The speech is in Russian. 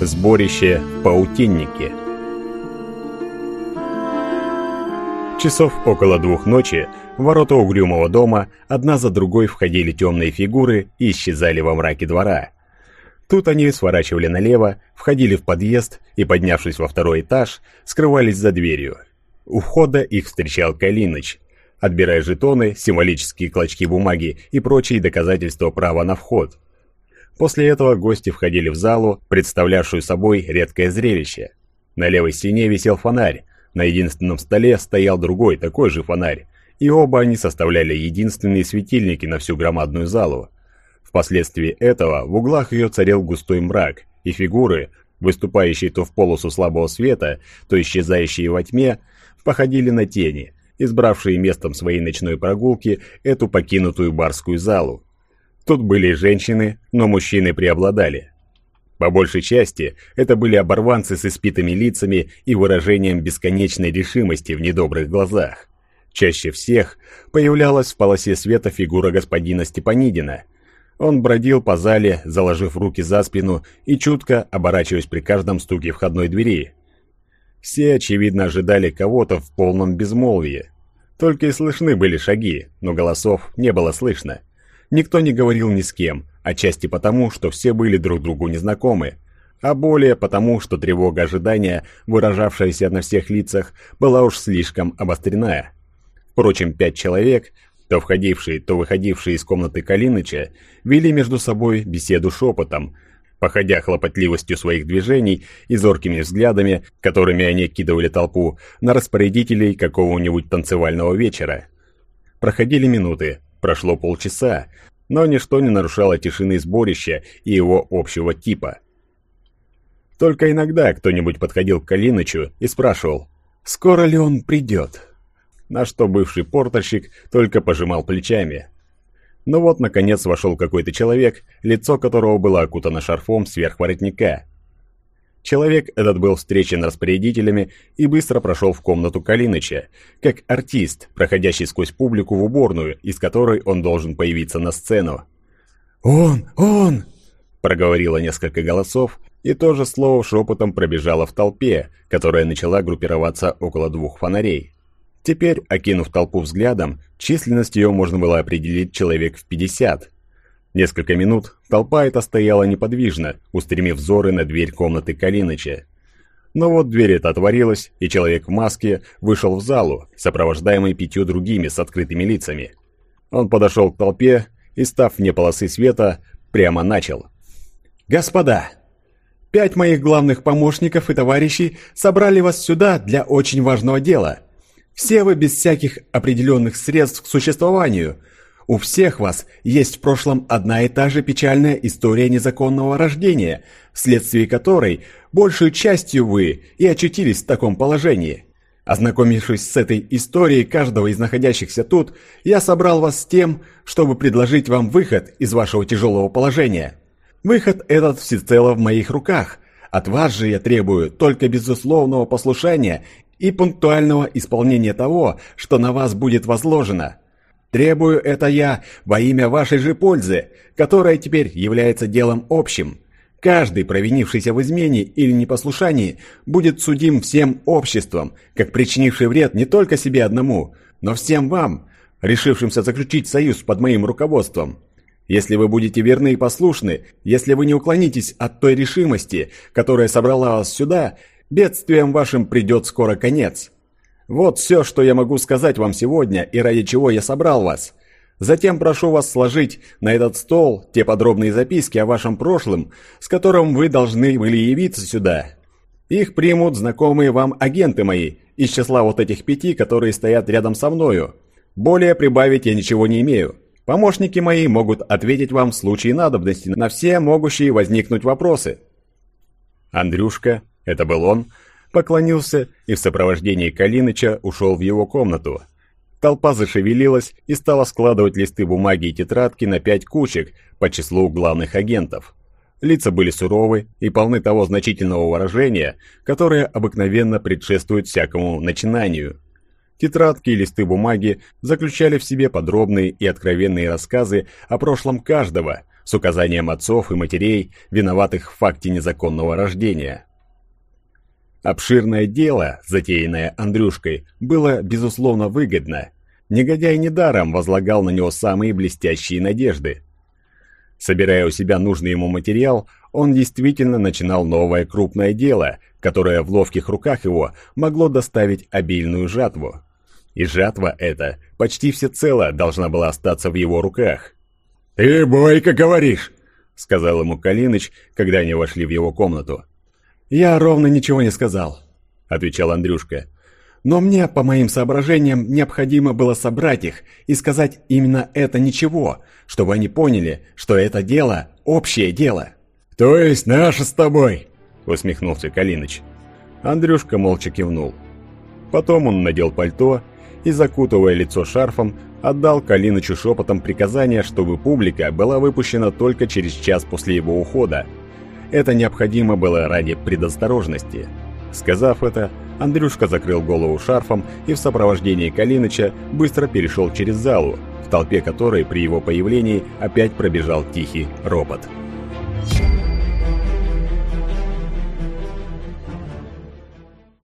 Сборище в паутиннике. Часов около двух ночи в ворота угрюмого дома одна за другой входили темные фигуры и исчезали во мраке двора. Тут они сворачивали налево, входили в подъезд и, поднявшись во второй этаж, скрывались за дверью. У входа их встречал Калиныч, отбирая жетоны, символические клочки бумаги и прочие доказательства права на вход – После этого гости входили в залу, представлявшую собой редкое зрелище. На левой стене висел фонарь, на единственном столе стоял другой, такой же фонарь, и оба они составляли единственные светильники на всю громадную залу. Впоследствии этого в углах ее царил густой мрак, и фигуры, выступающие то в полосу слабого света, то исчезающие во тьме, походили на тени, избравшие местом своей ночной прогулки эту покинутую барскую залу. Тут были женщины, но мужчины преобладали. По большей части это были оборванцы с испитыми лицами и выражением бесконечной решимости в недобрых глазах. Чаще всех появлялась в полосе света фигура господина Степанидина. Он бродил по зале, заложив руки за спину и чутко оборачиваясь при каждом стуке входной двери. Все, очевидно, ожидали кого-то в полном безмолвии. Только и слышны были шаги, но голосов не было слышно. Никто не говорил ни с кем, отчасти потому, что все были друг другу незнакомы, а более потому, что тревога ожидания, выражавшаяся на всех лицах, была уж слишком обостренная. Впрочем, пять человек, то входившие, то выходившие из комнаты Калиныча, вели между собой беседу шепотом, походя хлопотливостью своих движений и зоркими взглядами, которыми они кидывали толпу, на распорядителей какого-нибудь танцевального вечера. Проходили минуты, Прошло полчаса, но ничто не нарушало тишины сборища и его общего типа. Только иногда кто-нибудь подходил к Калинычу и спрашивал, скоро ли он придет. На что бывший портерщик только пожимал плечами. Но вот, наконец, вошел какой-то человек, лицо которого было окутано шарфом сверх воротника – Человек этот был встречен распорядителями и быстро прошел в комнату Калиныча, как артист, проходящий сквозь публику в уборную, из которой он должен появиться на сцену. «Он! Он!» – проговорило несколько голосов, и то же слово шепотом пробежало в толпе, которая начала группироваться около двух фонарей. Теперь, окинув толпу взглядом, численность ее можно было определить человек в 50, Несколько минут толпа эта стояла неподвижно, устремив взоры на дверь комнаты Калиныча. Но вот дверь эта отворилась, и человек в маске вышел в залу, сопровождаемый пятью другими с открытыми лицами. Он подошел к толпе и, став вне полосы света, прямо начал. «Господа, пять моих главных помощников и товарищей собрали вас сюда для очень важного дела. Все вы без всяких определенных средств к существованию – у всех вас есть в прошлом одна и та же печальная история незаконного рождения, вследствие которой большей частью вы и очутились в таком положении. Ознакомившись с этой историей каждого из находящихся тут, я собрал вас с тем, чтобы предложить вам выход из вашего тяжелого положения. Выход этот всецело в моих руках. От вас же я требую только безусловного послушания и пунктуального исполнения того, что на вас будет возложено. Требую это я во имя вашей же пользы, которая теперь является делом общим. Каждый, провинившийся в измене или непослушании, будет судим всем обществом, как причинивший вред не только себе одному, но всем вам, решившимся заключить союз под моим руководством. Если вы будете верны и послушны, если вы не уклонитесь от той решимости, которая собрала вас сюда, бедствием вашим придет скоро конец. Вот все, что я могу сказать вам сегодня и ради чего я собрал вас. Затем прошу вас сложить на этот стол те подробные записки о вашем прошлом, с которым вы должны были явиться сюда. Их примут знакомые вам агенты мои из числа вот этих пяти, которые стоят рядом со мною. Более прибавить я ничего не имею. Помощники мои могут ответить вам в случае надобности на все могущие возникнуть вопросы. Андрюшка, это был он, поклонился и в сопровождении Калиныча ушел в его комнату. Толпа зашевелилась и стала складывать листы бумаги и тетрадки на пять кучек по числу главных агентов. Лица были суровы и полны того значительного выражения, которое обыкновенно предшествует всякому начинанию. Тетрадки и листы бумаги заключали в себе подробные и откровенные рассказы о прошлом каждого, с указанием отцов и матерей, виноватых в факте незаконного рождения. Обширное дело, затеянное Андрюшкой, было, безусловно, выгодно. Негодяй недаром возлагал на него самые блестящие надежды. Собирая у себя нужный ему материал, он действительно начинал новое крупное дело, которое в ловких руках его могло доставить обильную жатву. И жатва эта почти всецело должна была остаться в его руках. «Ты бойко говоришь!» — сказал ему Калиныч, когда они вошли в его комнату. «Я ровно ничего не сказал», — отвечал Андрюшка. «Но мне, по моим соображениям, необходимо было собрать их и сказать именно это ничего, чтобы они поняли, что это дело — общее дело». «То есть наше с тобой?» — усмехнулся Калиныч. Андрюшка молча кивнул. Потом он надел пальто и, закутывая лицо шарфом, отдал Калинычу шепотом приказание, чтобы публика была выпущена только через час после его ухода. Это необходимо было ради предосторожности. Сказав это, Андрюшка закрыл голову шарфом и в сопровождении Калиныча быстро перешел через залу, в толпе которой при его появлении опять пробежал тихий. Thank